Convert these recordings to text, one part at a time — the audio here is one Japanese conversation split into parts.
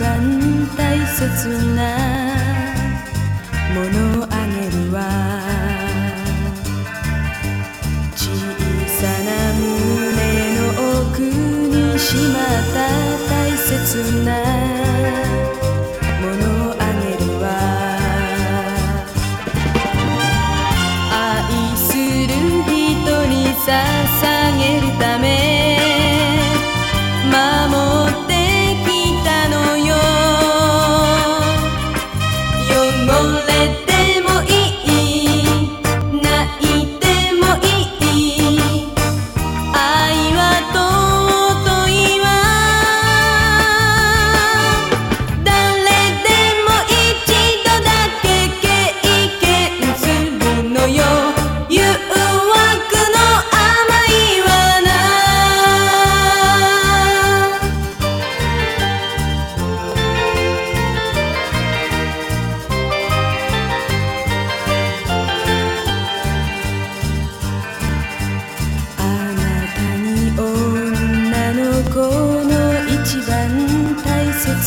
大切なものあげるわ。小さな胸の奥にしまった大切な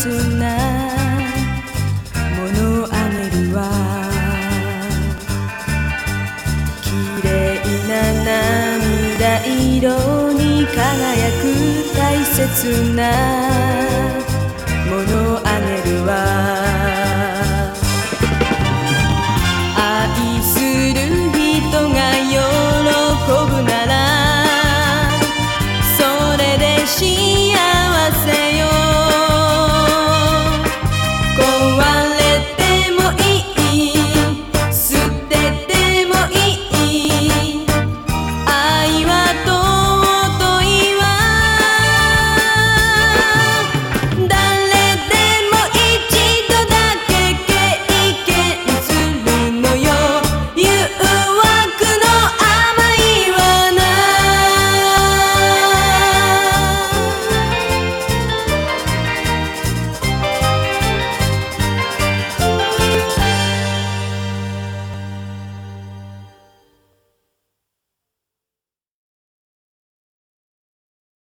そんなものあげるわ。綺麗な涙色に輝く大切な